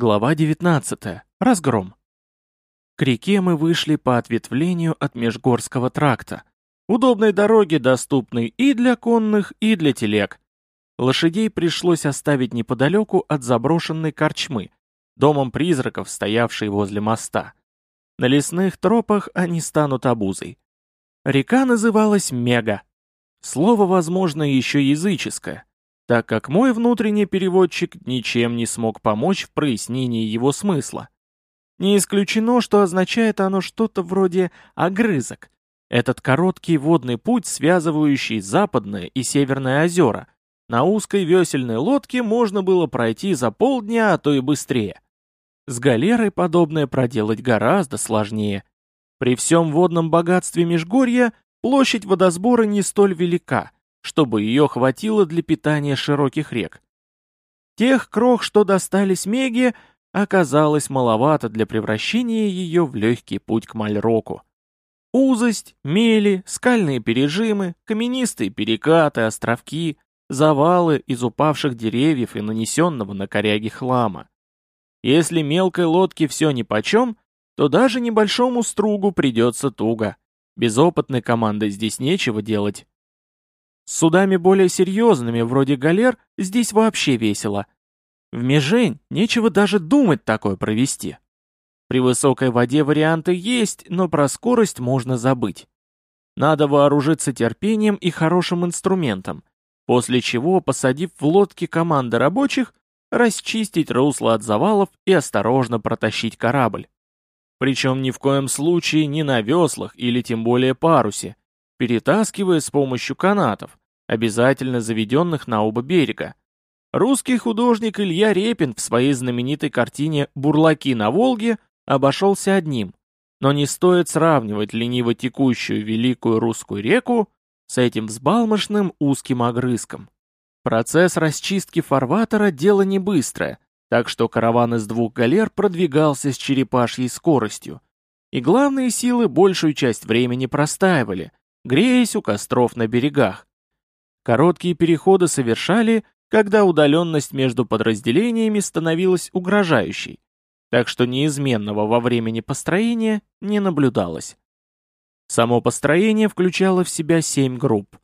Глава 19. Разгром. К реке мы вышли по ответвлению от Межгорского тракта. Удобной дороги, доступной и для конных, и для телег. Лошадей пришлось оставить неподалеку от заброшенной корчмы, домом призраков, стоявшей возле моста. На лесных тропах они станут обузой. Река называлась Мега. Слово, возможно, еще языческое так как мой внутренний переводчик ничем не смог помочь в прояснении его смысла. Не исключено, что означает оно что-то вроде «огрызок». Этот короткий водный путь, связывающий западное и северное озера, на узкой весельной лодке можно было пройти за полдня, а то и быстрее. С галерой подобное проделать гораздо сложнее. При всем водном богатстве Межгорья площадь водосбора не столь велика – чтобы ее хватило для питания широких рек. Тех крох, что достались Меге, оказалось маловато для превращения ее в легкий путь к Мальроку. Узость, мели, скальные пережимы, каменистые перекаты, островки, завалы из упавших деревьев и нанесенного на коряги хлама. Если мелкой лодке все нипочем, то даже небольшому стругу придется туго. Без опытной команды здесь нечего делать. С судами более серьезными, вроде галер, здесь вообще весело. В Межень нечего даже думать такое провести. При высокой воде варианты есть, но про скорость можно забыть. Надо вооружиться терпением и хорошим инструментом, после чего, посадив в лодки команды рабочих, расчистить русло от завалов и осторожно протащить корабль. Причем ни в коем случае не на веслах или тем более парусе, перетаскивая с помощью канатов, обязательно заведенных на оба берега. Русский художник Илья Репин в своей знаменитой картине «Бурлаки на Волге» обошелся одним, но не стоит сравнивать лениво текущую великую русскую реку с этим взбалмошным узким огрызком. Процесс расчистки фарватера – дело не быстрое, так что караван из двух галер продвигался с черепашьей скоростью, и главные силы большую часть времени простаивали, греясь у костров на берегах. Короткие переходы совершали, когда удаленность между подразделениями становилась угрожающей, так что неизменного во времени построения не наблюдалось. Само построение включало в себя семь групп.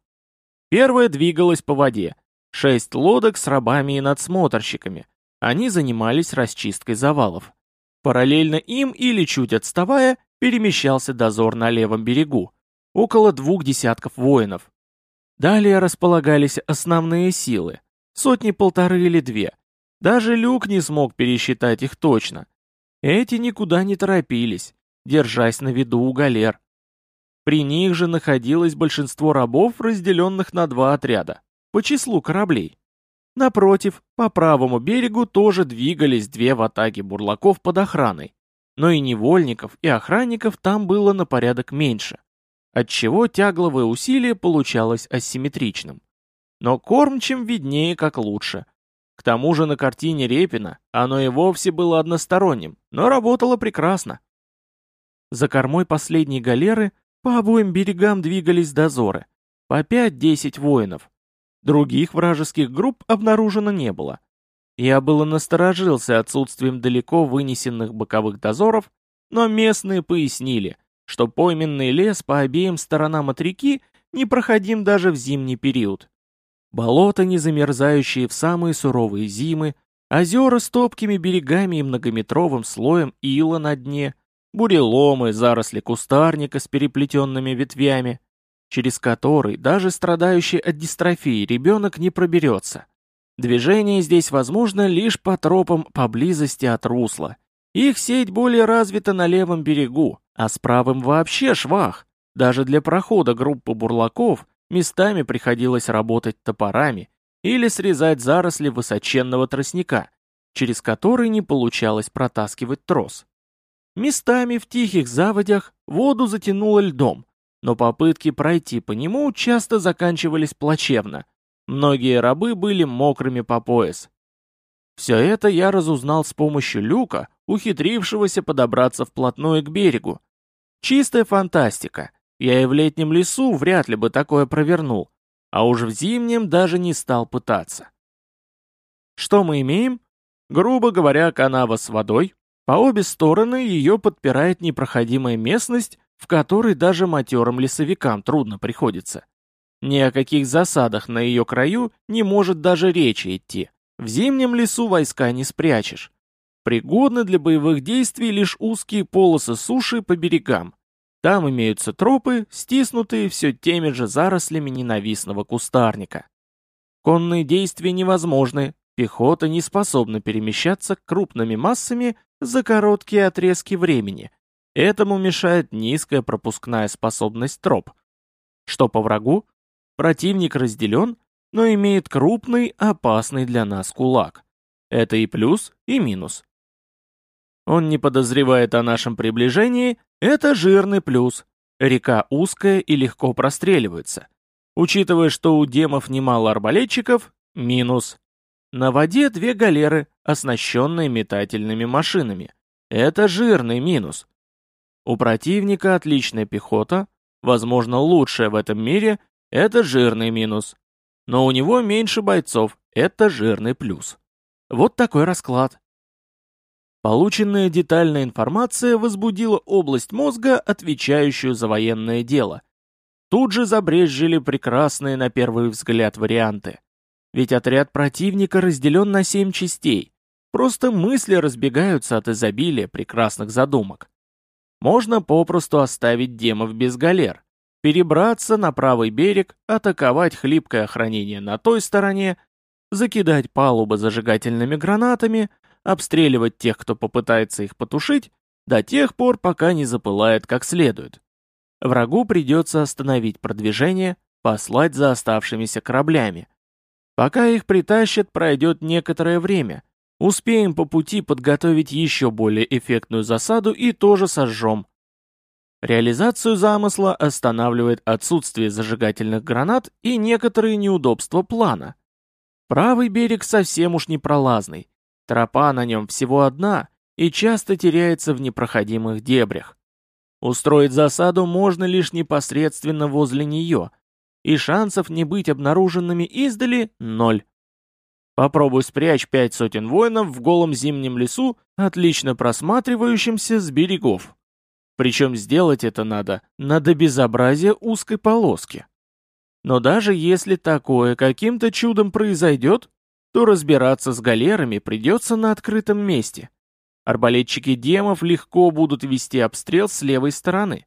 Первая двигалась по воде, шесть лодок с рабами и надсмотрщиками. Они занимались расчисткой завалов. Параллельно им или чуть отставая, перемещался дозор на левом берегу, около двух десятков воинов. Далее располагались основные силы, сотни-полторы или две. Даже Люк не смог пересчитать их точно. Эти никуда не торопились, держась на виду у галер. При них же находилось большинство рабов, разделенных на два отряда, по числу кораблей. Напротив, по правому берегу тоже двигались две ватаги бурлаков под охраной, но и невольников, и охранников там было на порядок меньше отчего тягловое усилие получалось асимметричным. Но кормчим виднее как лучше. К тому же на картине Репина оно и вовсе было односторонним, но работало прекрасно. За кормой последней галеры по обоим берегам двигались дозоры, по 5-10 воинов. Других вражеских групп обнаружено не было. Я было насторожился отсутствием далеко вынесенных боковых дозоров, но местные пояснили, что пойменный лес по обеим сторонам от реки непроходим даже в зимний период. Болота, не замерзающие в самые суровые зимы, озера с топкими берегами и многометровым слоем ила на дне, буреломы, заросли кустарника с переплетенными ветвями, через который даже страдающий от дистрофии ребенок не проберется. Движение здесь возможно лишь по тропам поблизости от русла. Их сеть более развита на левом берегу, а с правым вообще швах. Даже для прохода группы бурлаков местами приходилось работать топорами или срезать заросли высоченного тростника, через который не получалось протаскивать трос. Местами в тихих заводях воду затянуло льдом, но попытки пройти по нему часто заканчивались плачевно. Многие рабы были мокрыми по пояс. Все это я разузнал с помощью люка, ухитрившегося подобраться вплотную к берегу. Чистая фантастика. Я и в летнем лесу вряд ли бы такое провернул, а уж в зимнем даже не стал пытаться. Что мы имеем? Грубо говоря, канава с водой, по обе стороны ее подпирает непроходимая местность, в которой даже матерым лесовикам трудно приходится. Ни о каких засадах на ее краю не может даже речи идти. В зимнем лесу войска не спрячешь. Пригодны для боевых действий лишь узкие полосы суши по берегам. Там имеются тропы, стиснутые все теми же зарослями ненавистного кустарника. Конные действия невозможны, пехота не способна перемещаться крупными массами за короткие отрезки времени. Этому мешает низкая пропускная способность троп. Что по врагу? Противник разделен, но имеет крупный, опасный для нас кулак. Это и плюс, и минус. Он не подозревает о нашем приближении, это жирный плюс. Река узкая и легко простреливается. Учитывая, что у демов немало арбалетчиков, минус. На воде две галеры, оснащенные метательными машинами. Это жирный минус. У противника отличная пехота, возможно, лучшая в этом мире, это жирный минус. Но у него меньше бойцов, это жирный плюс. Вот такой расклад. Полученная детальная информация возбудила область мозга, отвечающую за военное дело. Тут же забрезжили прекрасные на первый взгляд варианты. Ведь отряд противника разделен на семь частей. Просто мысли разбегаются от изобилия прекрасных задумок. Можно попросту оставить демов без галер, перебраться на правый берег, атаковать хлипкое охранение на той стороне, закидать палубы зажигательными гранатами, обстреливать тех, кто попытается их потушить, до тех пор, пока не запылает как следует. Врагу придется остановить продвижение, послать за оставшимися кораблями, Пока их притащат, пройдет некоторое время. Успеем по пути подготовить еще более эффектную засаду и тоже сожжем. Реализацию замысла останавливает отсутствие зажигательных гранат и некоторые неудобства плана. Правый берег совсем уж непролазный. Тропа на нем всего одна и часто теряется в непроходимых дебрях. Устроить засаду можно лишь непосредственно возле нее – и шансов не быть обнаруженными издали – ноль. Попробуй спрячь пять сотен воинов в голом зимнем лесу, отлично просматривающемся с берегов. Причем сделать это надо на до безобразия узкой полоски. Но даже если такое каким-то чудом произойдет, то разбираться с галерами придется на открытом месте. Арбалетчики демов легко будут вести обстрел с левой стороны.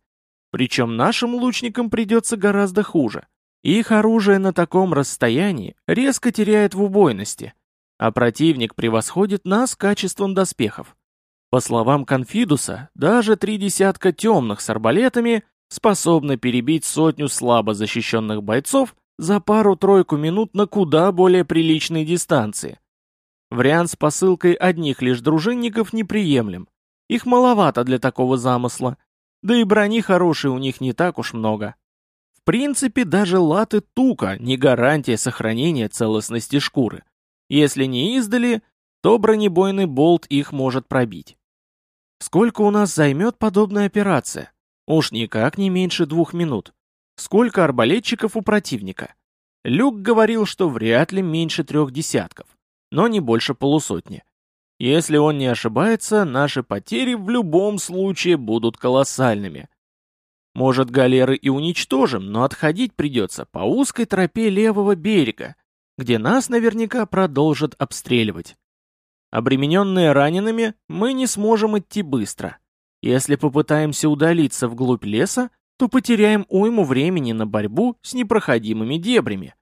Причем нашим лучникам придется гораздо хуже. Их оружие на таком расстоянии резко теряет в убойности, а противник превосходит нас качеством доспехов. По словам Конфидуса, даже три десятка темных с арбалетами способны перебить сотню слабо защищенных бойцов за пару-тройку минут на куда более приличной дистанции. Вариант с посылкой одних лишь дружинников неприемлем. Их маловато для такого замысла, да и брони хорошей у них не так уж много принципе, даже латы тука не гарантия сохранения целостности шкуры. Если не издали, то бронебойный болт их может пробить. Сколько у нас займет подобная операция? Уж никак не меньше двух минут. Сколько арбалетчиков у противника? Люк говорил, что вряд ли меньше трех десятков, но не больше полусотни. Если он не ошибается, наши потери в любом случае будут колоссальными. Может, галеры и уничтожим, но отходить придется по узкой тропе левого берега, где нас наверняка продолжат обстреливать. Обремененные ранеными, мы не сможем идти быстро. Если попытаемся удалиться вглубь леса, то потеряем уйму времени на борьбу с непроходимыми дебрями.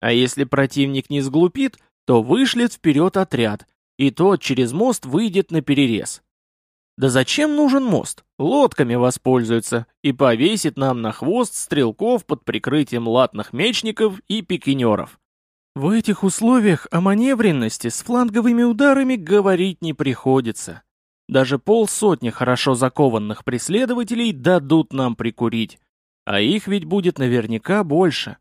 А если противник не сглупит, то вышлет вперед отряд, и тот через мост выйдет на перерез. Да зачем нужен мост? Лодками воспользуется и повесит нам на хвост стрелков под прикрытием латных мечников и пикинеров. В этих условиях о маневренности с фланговыми ударами говорить не приходится. Даже полсотни хорошо закованных преследователей дадут нам прикурить, а их ведь будет наверняка больше.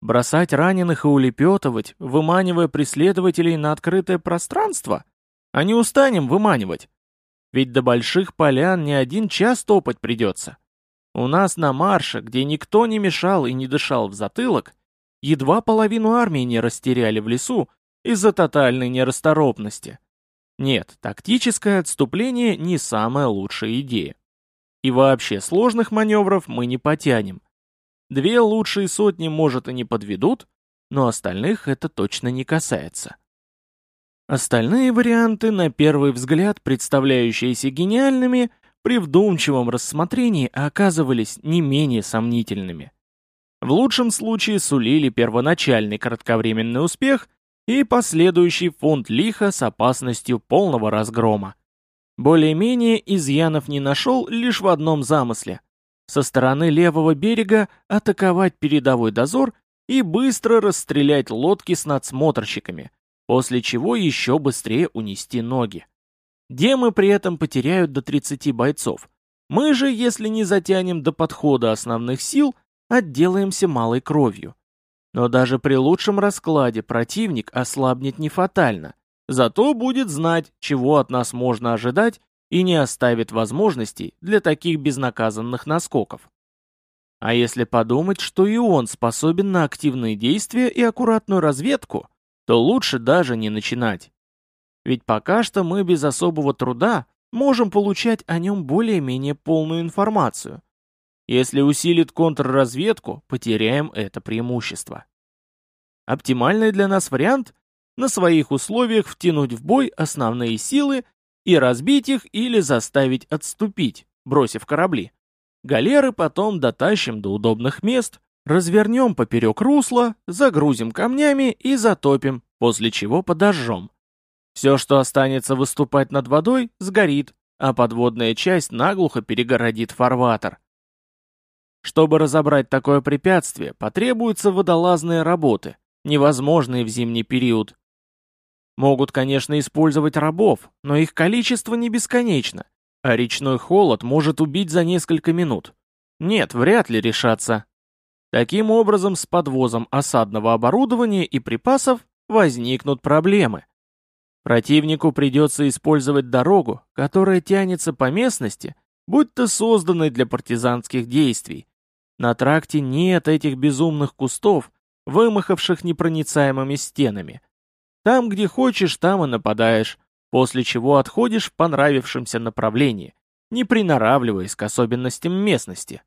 Бросать раненых и улепетывать, выманивая преследователей на открытое пространство? А не устанем выманивать. Ведь до больших полян не один час топать придется. У нас на марше, где никто не мешал и не дышал в затылок, едва половину армии не растеряли в лесу из-за тотальной нерасторопности. Нет, тактическое отступление не самая лучшая идея. И вообще сложных маневров мы не потянем. Две лучшие сотни, может, и не подведут, но остальных это точно не касается. Остальные варианты, на первый взгляд представляющиеся гениальными, при вдумчивом рассмотрении оказывались не менее сомнительными. В лучшем случае сулили первоначальный кратковременный успех и последующий фонд лиха с опасностью полного разгрома. Более-менее изъянов не нашел лишь в одном замысле. Со стороны левого берега атаковать передовой дозор и быстро расстрелять лодки с надсмотрщиками, после чего еще быстрее унести ноги. Демы при этом потеряют до 30 бойцов. Мы же, если не затянем до подхода основных сил, отделаемся малой кровью. Но даже при лучшем раскладе противник ослабнет не фатально, зато будет знать, чего от нас можно ожидать и не оставит возможностей для таких безнаказанных наскоков. А если подумать, что и он способен на активные действия и аккуратную разведку, то лучше даже не начинать. Ведь пока что мы без особого труда можем получать о нем более-менее полную информацию – если усилит контрразведку, потеряем это преимущество. Оптимальный для нас вариант – на своих условиях втянуть в бой основные силы и разбить их или заставить отступить, бросив корабли. Галеры потом дотащим до удобных мест, развернем поперек русла, загрузим камнями и затопим, после чего подожжем. Все, что останется выступать над водой, сгорит, а подводная часть наглухо перегородит фарватер. Чтобы разобрать такое препятствие, потребуются водолазные работы, невозможные в зимний период. Могут, конечно, использовать рабов, но их количество не бесконечно, а речной холод может убить за несколько минут. Нет, вряд ли решаться. Таким образом, с подвозом осадного оборудования и припасов возникнут проблемы. Противнику придется использовать дорогу, которая тянется по местности, будто созданной для партизанских действий, на тракте нет этих безумных кустов, вымахавших непроницаемыми стенами. Там, где хочешь, там и нападаешь, после чего отходишь в понравившемся направлении, не приноравливаясь к особенностям местности.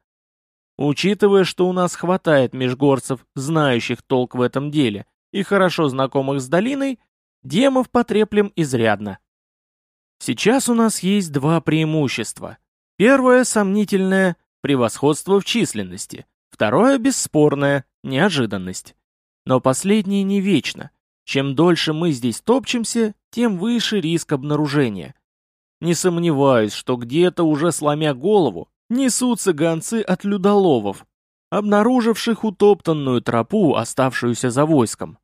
Учитывая, что у нас хватает межгорцев, знающих толк в этом деле, и хорошо знакомых с долиной, демов потреплем изрядно. Сейчас у нас есть два преимущества. Первое сомнительное превосходство в численности. Второе бесспорное – неожиданность. Но последнее не вечно. Чем дольше мы здесь топчемся, тем выше риск обнаружения. Не сомневаюсь, что где-то уже сломя голову, несутся гонцы от людоловов, обнаруживших утоптанную тропу, оставшуюся за войском.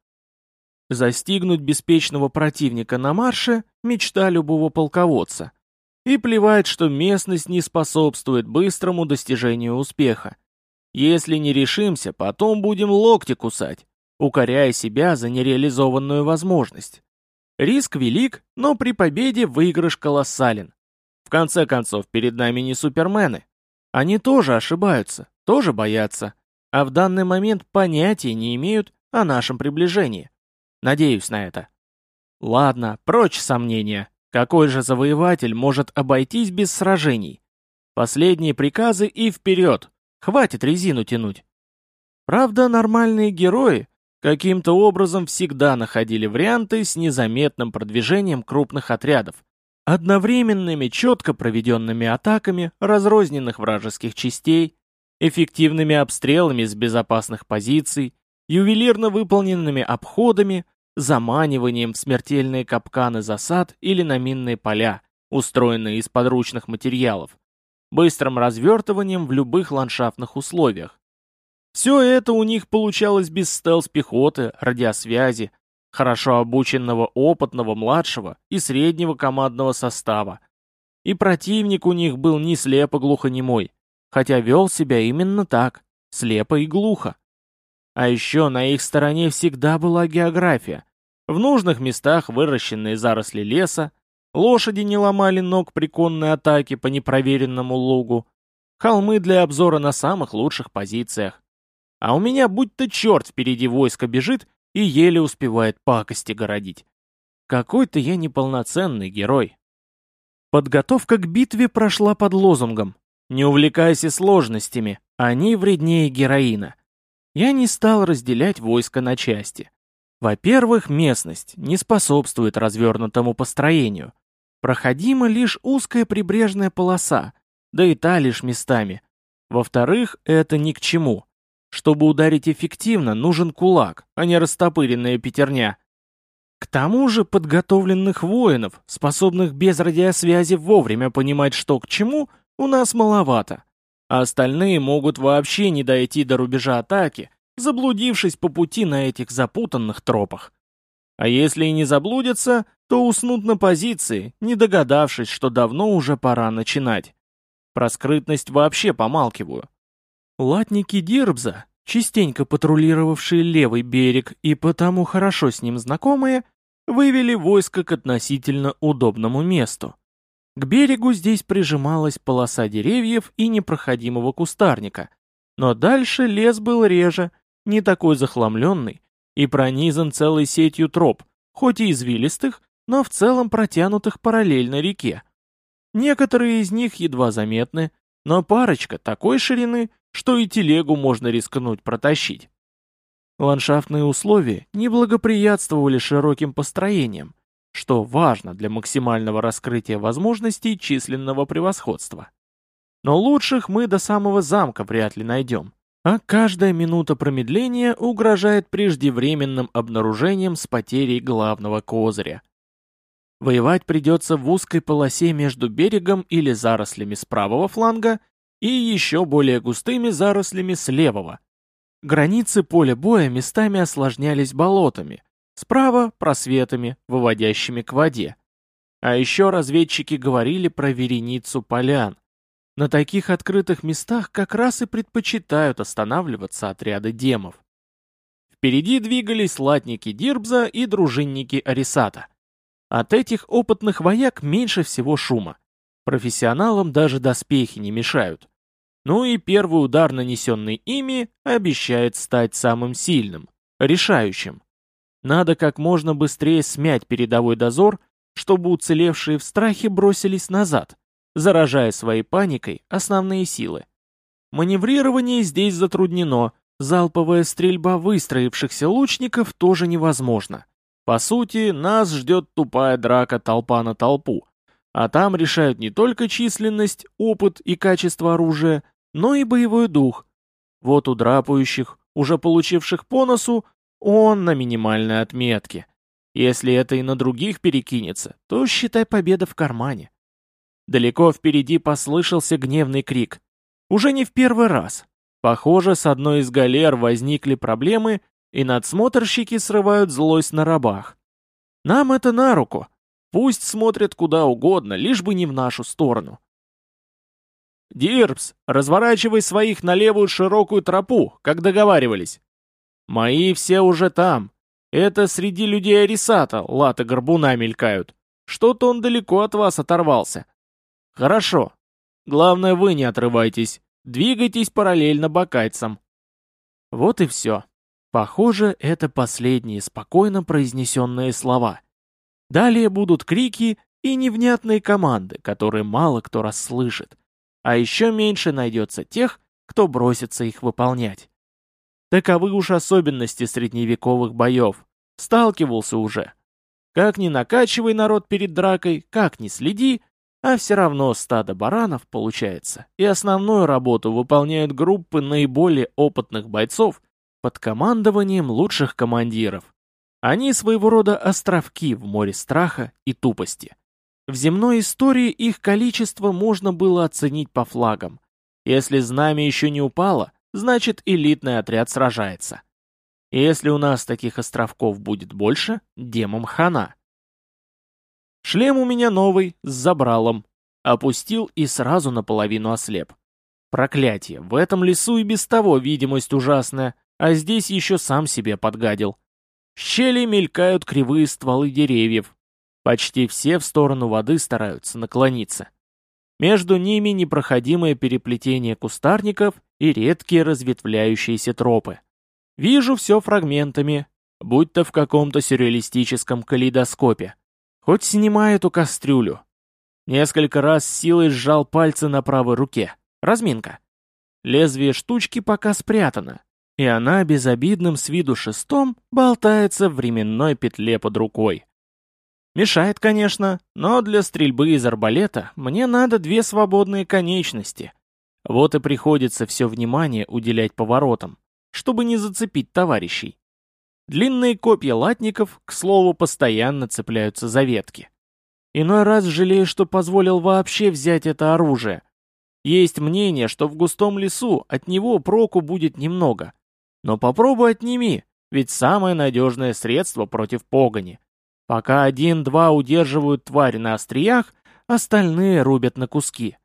Застигнуть беспечного противника на марше – мечта любого полководца. И плевать, что местность не способствует быстрому достижению успеха. Если не решимся, потом будем локти кусать, укоряя себя за нереализованную возможность. Риск велик, но при победе выигрыш колоссален. В конце концов, перед нами не супермены. Они тоже ошибаются, тоже боятся, а в данный момент понятия не имеют о нашем приближении. Надеюсь на это. Ладно, прочь сомнения. Какой же завоеватель может обойтись без сражений? Последние приказы и вперед! Хватит резину тянуть. Правда, нормальные герои каким-то образом всегда находили варианты с незаметным продвижением крупных отрядов, одновременными четко проведенными атаками разрозненных вражеских частей, эффективными обстрелами с безопасных позиций, ювелирно выполненными обходами, заманиванием в смертельные капканы засад или на минные поля, устроенные из подручных материалов, быстрым развертыванием в любых ландшафтных условиях. Все это у них получалось без стелс-пехоты, радиосвязи, хорошо обученного опытного младшего и среднего командного состава. И противник у них был не слепо-глухонемой, хотя вел себя именно так, слепо и глухо. А еще на их стороне всегда была география, в нужных местах выращенные заросли леса, лошади не ломали ног при конной атаке по непроверенному лугу, холмы для обзора на самых лучших позициях. А у меня будь-то черт впереди войска бежит и еле успевает пакости городить. Какой-то я неполноценный герой. Подготовка к битве прошла под лозунгом «Не увлекайся сложностями, они вреднее героина». Я не стал разделять войско на части. Во-первых, местность не способствует развернутому построению. Проходима лишь узкая прибрежная полоса, да и та лишь местами. Во-вторых, это ни к чему. Чтобы ударить эффективно, нужен кулак, а не растопыренная пятерня. К тому же подготовленных воинов, способных без радиосвязи вовремя понимать, что к чему, у нас маловато. А остальные могут вообще не дойти до рубежа атаки, заблудившись по пути на этих запутанных тропах. А если и не заблудятся, то уснут на позиции, не догадавшись, что давно уже пора начинать. Про скрытность вообще помалкиваю. Латники Дирбза, частенько патрулировавшие левый берег и потому хорошо с ним знакомые, вывели войско к относительно удобному месту. К берегу здесь прижималась полоса деревьев и непроходимого кустарника, но дальше лес был реже, не такой захламленный и пронизан целой сетью троп, хоть и извилистых, но в целом протянутых параллельно реке. Некоторые из них едва заметны, но парочка такой ширины, что и телегу можно рискнуть протащить. Ландшафтные условия не благоприятствовали широким построениям, что важно для максимального раскрытия возможностей численного превосходства. Но лучших мы до самого замка вряд ли найдем, а каждая минута промедления угрожает преждевременным обнаружением с потерей главного козыря. Воевать придется в узкой полосе между берегом или зарослями с правого фланга и еще более густыми зарослями с левого. Границы поля боя местами осложнялись болотами, справа – просветами, выводящими к воде. А еще разведчики говорили про вереницу полян. На таких открытых местах как раз и предпочитают останавливаться отряды демов. Впереди двигались латники Дирбза и дружинники Арисата. От этих опытных вояк меньше всего шума. Профессионалам даже доспехи не мешают. Ну и первый удар, нанесенный ими, обещает стать самым сильным, решающим. Надо как можно быстрее смять передовой дозор, чтобы уцелевшие в страхе бросились назад, заражая своей паникой основные силы. Маневрирование здесь затруднено, залповая стрельба выстроившихся лучников тоже невозможна. По сути, нас ждет тупая драка толпа на толпу, а там решают не только численность, опыт и качество оружия, но и боевой дух. Вот у драпающих, уже получивших по носу, он на минимальной отметке. Если это и на других перекинется, то считай победа в кармане. Далеко впереди послышался гневный крик. Уже не в первый раз. Похоже, с одной из галер возникли проблемы, и надсмотрщики срывают злость на рабах. Нам это на руку. Пусть смотрят куда угодно, лишь бы не в нашу сторону. «Дирбс, разворачивай своих на левую широкую тропу, как договаривались». «Мои все уже там. Это среди людей Арисата латы горбуна мелькают. Что-то он далеко от вас оторвался». «Хорошо. Главное, вы не отрывайтесь. Двигайтесь параллельно бакайцам». Вот и все. Похоже, это последние спокойно произнесенные слова. Далее будут крики и невнятные команды, которые мало кто расслышит. А еще меньше найдется тех, кто бросится их выполнять. Таковы уж особенности средневековых боев. Сталкивался уже. Как ни накачивай народ перед дракой, как ни следи, а все равно стадо баранов получается, и основную работу выполняют группы наиболее опытных бойцов под командованием лучших командиров. Они своего рода островки в море страха и тупости. В земной истории их количество можно было оценить по флагам. Если знамя еще не упало, значит элитный отряд сражается. Если у нас таких островков будет больше, демом хана. Шлем у меня новый, с забралом. Опустил и сразу наполовину ослеп. Проклятие, в этом лесу и без того видимость ужасная, а здесь еще сам себе подгадил. В щели мелькают кривые стволы деревьев. Почти все в сторону воды стараются наклониться. Между ними непроходимое переплетение кустарников и редкие разветвляющиеся тропы. Вижу все фрагментами. будто в каком-то сюрреалистическом калейдоскопе. Хоть снимай эту кастрюлю. Несколько раз силой сжал пальцы на правой руке. Разминка. Лезвие штучки пока спрятано, и она безобидным с виду шестом болтается в временной петле под рукой. Мешает, конечно, но для стрельбы из арбалета мне надо две свободные конечности. Вот и приходится все внимание уделять поворотам, чтобы не зацепить товарищей. Длинные копья латников, к слову, постоянно цепляются за ветки. Иной раз жалею, что позволил вообще взять это оружие. Есть мнение, что в густом лесу от него проку будет немного, но попробуй отними, ведь самое надежное средство против погони. Пока один-два удерживают тварь на остриях, остальные рубят на куски.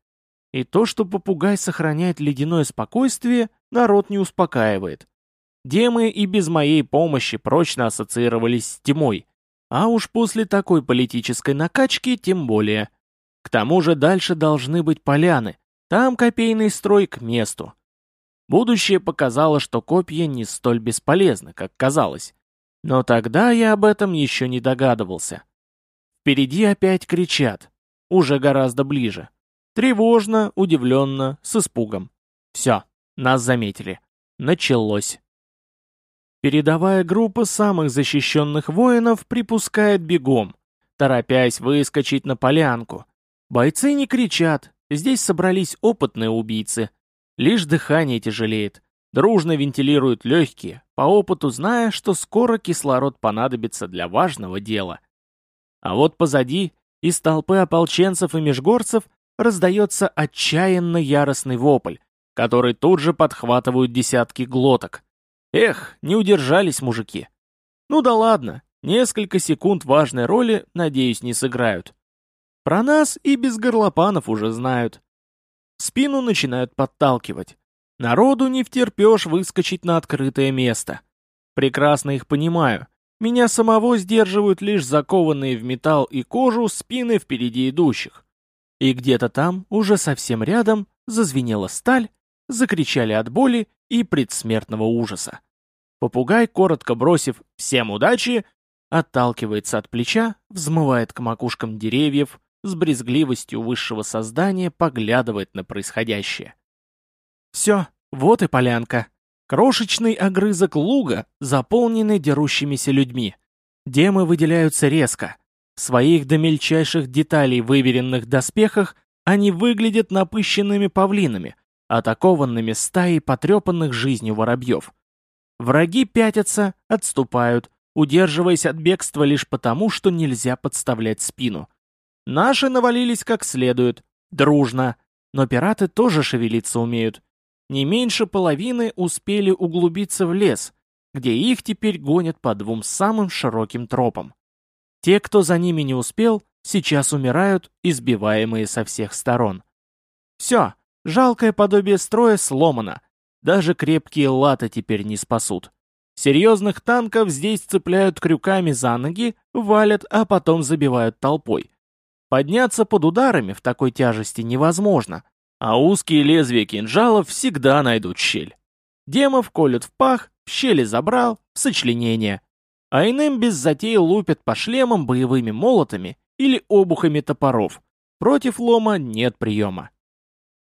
И то, что попугай сохраняет ледяное спокойствие, народ не успокаивает. Демы и без моей помощи прочно ассоциировались с тьмой, а уж после такой политической накачки тем более. К тому же дальше должны быть поляны, там копейный строй к месту. Будущее показало, что копья не столь бесполезны, как казалось. Но тогда я об этом еще не догадывался. Впереди опять кричат. Уже гораздо ближе. Тревожно, удивленно, с испугом. Все, нас заметили. Началось. Передовая группа самых защищенных воинов припускает бегом, торопясь выскочить на полянку. Бойцы не кричат, здесь собрались опытные убийцы, Лишь дыхание тяжелеет. Дружно вентилируют легкие, по опыту зная, что скоро кислород понадобится для важного дела. А вот позади, из толпы ополченцев и межгорцев, раздается отчаянно яростный вопль, который тут же подхватывают десятки глоток. Эх, не удержались мужики. Ну да ладно, несколько секунд важной роли, надеюсь, не сыграют. Про нас и без горлопанов уже знают. Спину начинают подталкивать. Народу не втерпешь выскочить на открытое место. Прекрасно их понимаю. Меня самого сдерживают лишь закованные в металл и кожу спины впереди идущих. И где-то там, уже совсем рядом, зазвенела сталь, закричали от боли и предсмертного ужаса. Попугай, коротко бросив «всем удачи», отталкивается от плеча, взмывает к макушкам деревьев, с брезгливостью высшего создания поглядывает на происходящее. Все, вот и полянка. Крошечный огрызок луга, заполненный дерущимися людьми. Демы выделяются резко. В своих до мельчайших деталей выверенных доспехах они выглядят напыщенными павлинами, атакованными стаей потрепанных жизнью воробьев. Враги пятятся, отступают, удерживаясь от бегства лишь потому, что нельзя подставлять спину. Наши навалились как следует, дружно, но пираты тоже шевелиться умеют. Не меньше половины успели углубиться в лес, где их теперь гонят по двум самым широким тропам. Те, кто за ними не успел, сейчас умирают, избиваемые со всех сторон. Все, жалкое подобие строя сломано. Даже крепкие латы теперь не спасут. Серьезных танков здесь цепляют крюками за ноги, валят, а потом забивают толпой. Подняться под ударами в такой тяжести невозможно, а узкие лезвия кинжалов всегда найдут щель. Демов колют в пах, в щели забрал, в сочленение. А иным без затей лупят по шлемам боевыми молотами или обухами топоров. Против лома нет приема.